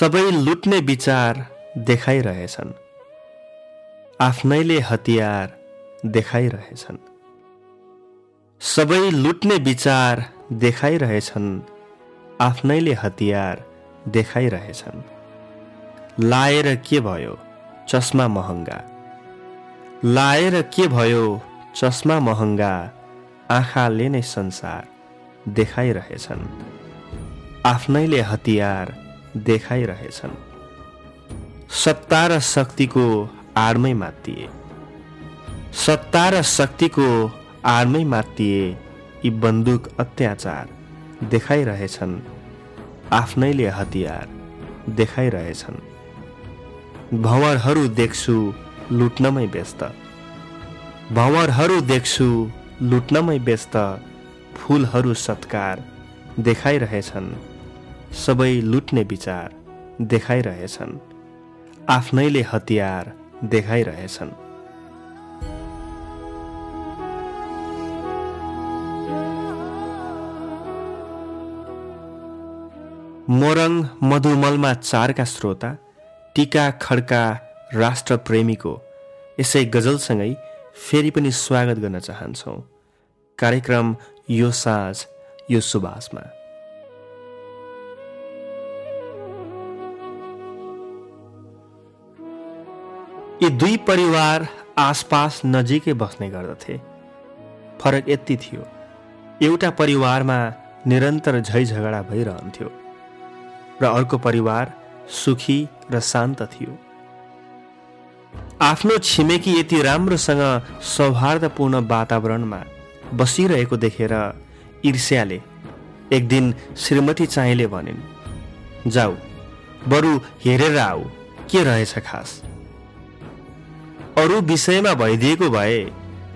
सबै लुट्ने विचार देखाइरहेछन्। आफ्नैले हतियार देखाइरहेछन्। सबै लुट्ने विचार देखाइरहेछन्। आफ्नैले हतियार देखाइरहेछन्। लाएर के भयो चस्मा महँगा? लाएर के भयो चस्मा महँगा? आँखाले नै संसार देखाइरहेछन्। आफ्नैले हतियार देखाइरहेछन् सत्ता र शक्तिको आडमै मातिए सत्ता र शक्तिको आडमै मातिए यी बन्दुक अत्याचार देखाइरहेछन् आफ्नैले हतियार देखाइरहेछन् भँवरहरू देख्छु लुट्नमै व्यस्त। भँवरहरू देख्छु लुट्नमै व्यस्त। फुलहरू सत्कार देखाइरहेछन् सबै लुट्ने विचार देखाइरहेछन्। आफ्नैले हतियार देखाइरहेछन्। मोरङ मधुमलमा चारका श्रोता टिका खड्का राष्ट्रप्रेमीको यसै गजलसँगै फेरि पनि स्वागत गर्न चाहन्छौँ। कार्यक्रम यो साँझ यो सुबासमा यी दुई परिवार आसपास नजिकै बस्ने गर्दथे। फरक यति थियो एउटा परिवारमा निरन्तर झै झगडा भइरहन्थ्यो र अर्को परिवार सुखी र शान्त थियो। आफ्नो छिमेकी यति राम्रोसँग सौहार्दपूर्ण वातावरणमा बसिरहेको देखेर ईर्ष्याले एक दिन श्रीमती चाहिँले भनिन् जाऊ बरु हेरेर आऊ के रहेछ खास? अरू विषयमा भइदिएको भए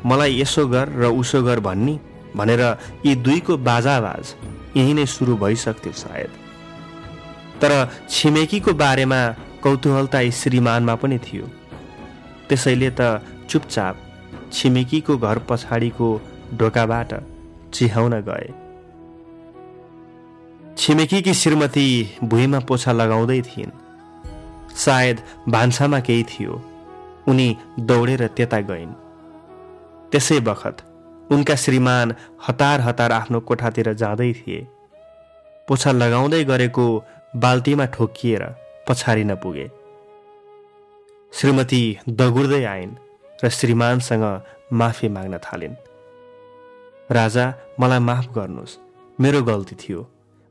मलाई यसो गर र उसो गर भन्ने भनेर यी दुईको बाजाबाज यही नै सुरु भइसक्थ्यो सायद। तर छिमेकीको बारेमा कौतूहलता श्रीमानमा पनि थियो। त्यसैले त चुपचाप छिमेकीको घर पछाडिको ढोकाबाट चिहाउन गए। छिमेकीकी श्रीमती भुइँमा पोछा लगाउँदै थिइन्। सायद भान्सामा केही थियो। उनी दौडेर त्यता गइन्। त्यसै बखत उनका श्रीमान हतार हतार आफ्नो कोठातिर जाँदै थिए। पोछा लगाउँदै गरेको बाल्टीमा ठोकिएर पछारिन पुगे श्रीमती दगुर्दै आइन् र श्रीमानसँग माफी माग्न थालिन्। राजा मलाई माफ गर्नुहोस्। मेरो गल्ती थियो।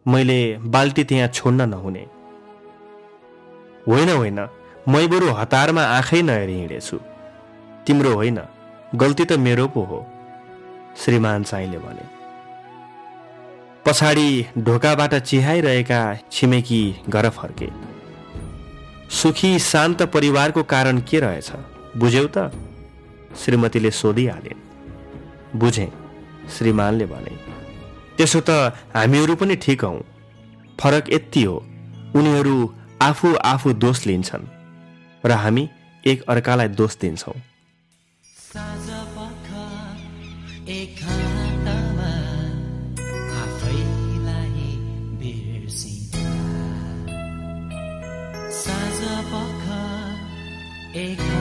मैले बाल्टी त्यहाँ छोड्न नहुने होइन होइन। मै बरु हतारमा आँखै नहेरी हिँडेछु तिम्रो होइन गल्ती त मेरो पो हो श्रीमान चाहिँले भने। पछाडि ढोकाबाट चिहाइरहेका छिमेकी घर फर्के। सुखी शान्त परिवारको कारण के रहेछ बुझ्यौ त? श्रीमतीले सोधिहालिन् बुझेँ श्रीमानले भने त्यसो त हामीहरू पनि ठिक हौ। फरक यति हो उनीहरू आफू आफू दोष लिन्छन्। र हामी एक अर्कालाई दोष दिन्छौँ। एक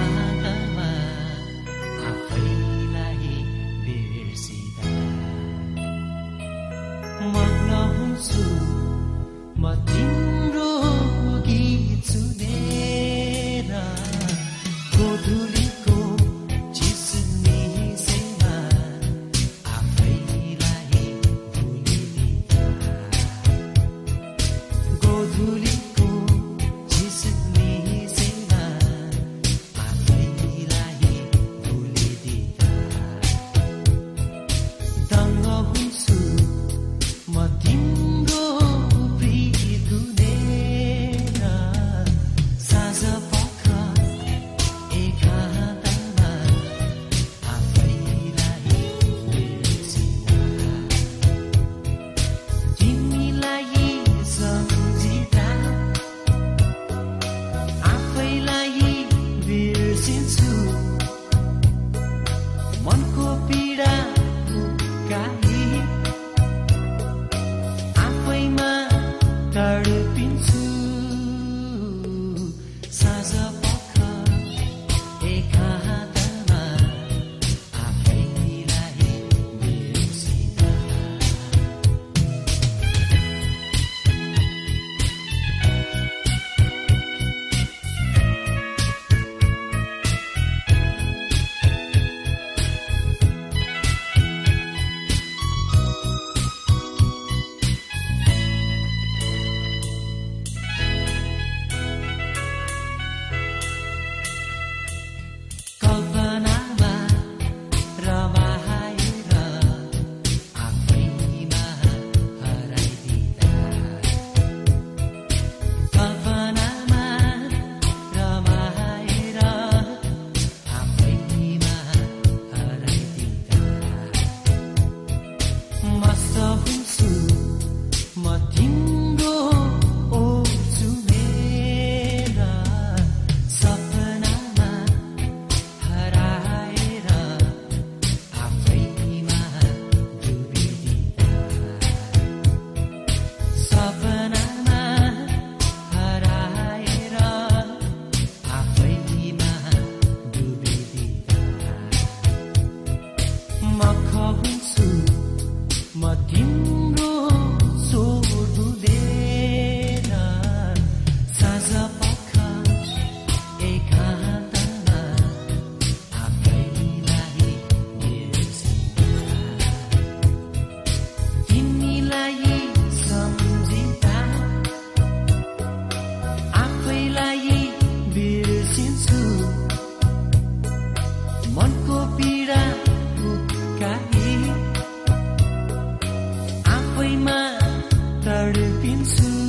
सबैमा तडपिन्छु।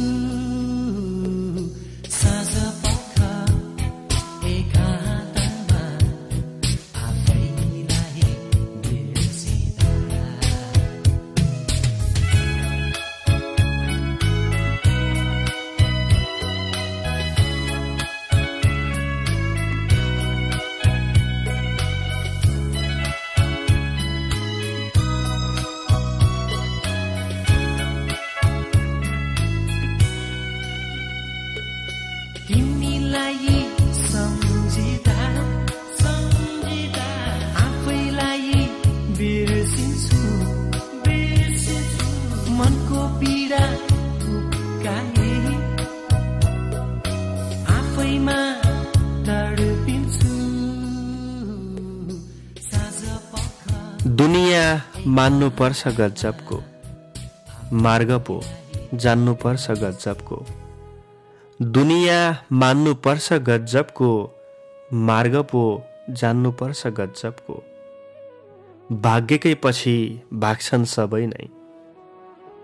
मान्नुपर्छ गजबको। मार्ग पो जान्नुपर्छ गजबको। दुनियाँ मान्नुपर्छ गजबको। मार्ग पो जान्नुपर्छ गजबको। भाग्यकै पछि भाग्छन् सबै नै।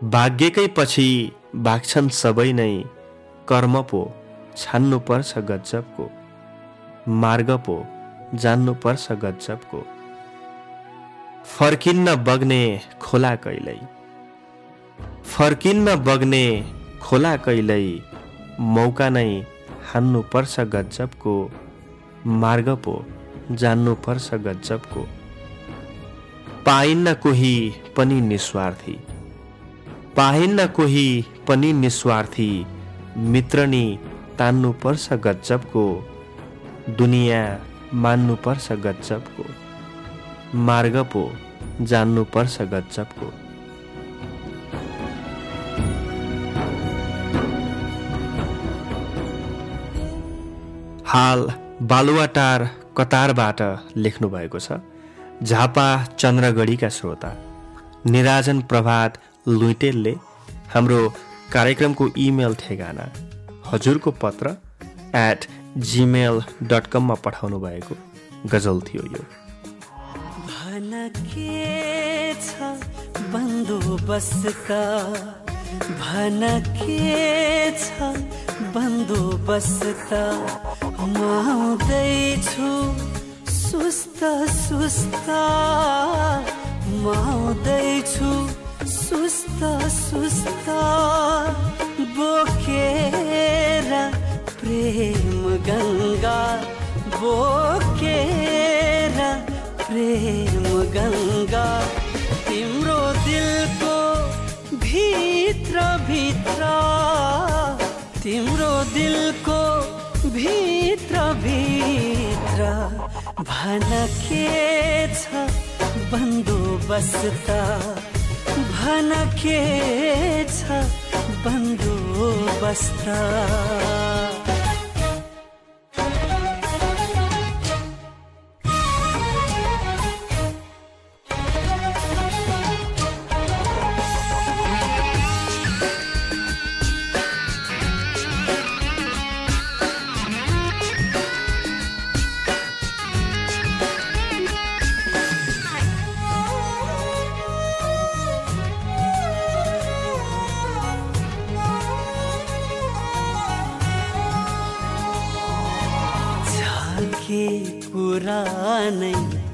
भाग्यकै पछि भाग्छन् सबै नै। कर्म पो छान्नुपर्छ गजबको। मार्ग पो जान्नुपर्छ गजबको। फर्किन्न बग्ने खोला कहिल्यै। फर्किन्न बग्ने खोला कहिल्यै मौका नै हान्नुपर्छ गजबको मार्ग पो जान्नुपर्छ गजबको। पाइन्न कोही पनि निस्वार्थी। पाइन्न कोही पनि निस्वार्थी मित्र नि तान्नुपर्छ गजबको दुनियाँ मान्नुपर्छ गजबको। मार्ग पो जान्नुपर्छ गच्चपको। हाल बालुवाटार कतारबाट लेख्नु भएको छ झापा चन्द्रगढीका श्रोता निराजन प्रभात लुइटेलले हाम्रो कार्यक्रमको इमेल ठेगाना हजुरको पत्र एट जिमेल डट कममा पठाउनु भएको गजल थियो यो। के छ बन्दोबस्त भन के छ बन्दोबस्त। म आउँदैछु सुस्त सुस्त। म आउँदैछु सुस्त सुस्त। बोकेर प्रेम गङ्गा। बोकेर प्रेम गङ्गा तिम्रो दिलको भित्र भित्र तिम्रो दिलको भित्र भित्र भन के छ बन्दोबस्त भन के छ बन्दोबस्त।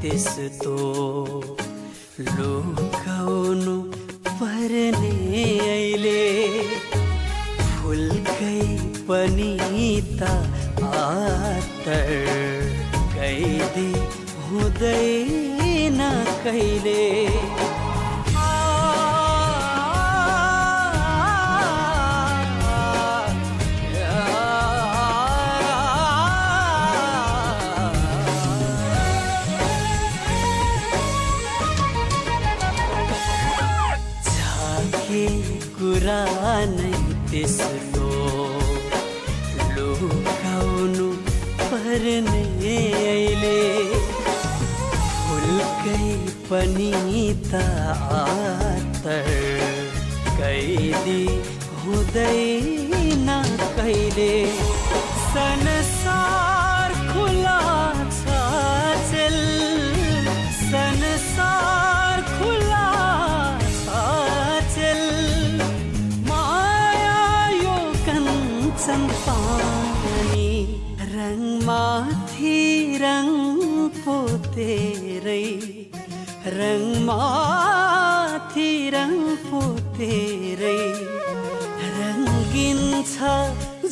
त्यस्तो लुकाउनु पर्ने अहिले फुलकै पनि त आतर कैदी हुँदैन कहिले। पनि त आतर कैदी हुँदैन कहिले संसार खुला छ चेल संसार खुला छ चेल माया यो कञ्चन पानी रङमाथि रङ पोतेरै रङमाथि रङ पोतेरै रङ्गिन्छ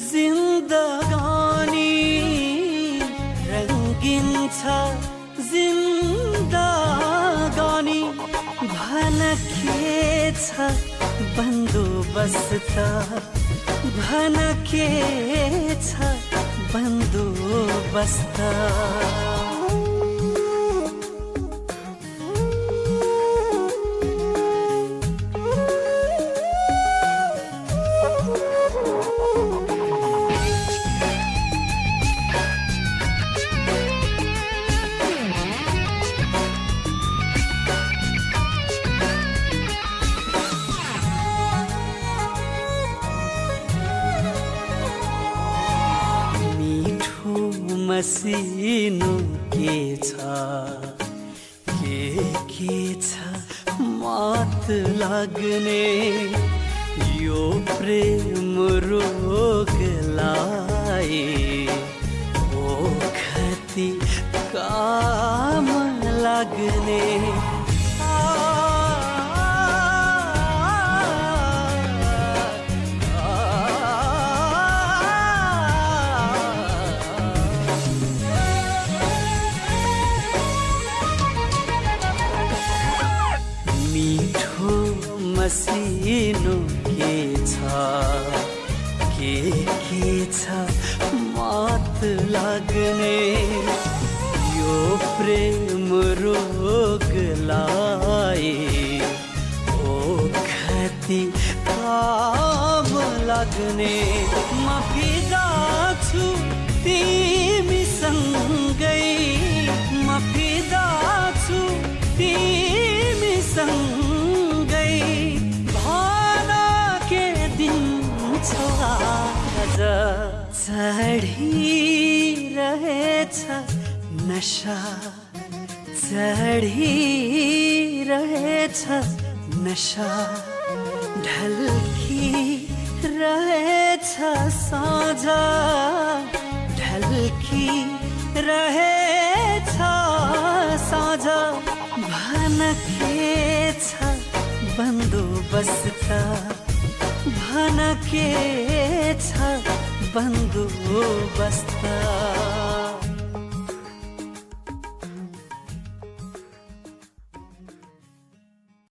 जिन्दगानी रङ्गिन्छ जिन्दगानी भन के छ बन्दोबस्त। भन के छ बन्दोबस्त। मसिनो के छ? के के छ? मात लाग्ने। यो प्रेम रोगलाई ओ खती काम लाग्ने। लाग्ने। म फिदा तिमीसँगै। म फिदा तिमीसँगै। भाना के दिन छ आज चढिरहेछ नशा। चढिरहेछ नशा। ढल्की रहेछ साँझ ढल्की रहेछ। साँझ भन के छ बन्दोबस्त भन के छ बन्दोबस्त।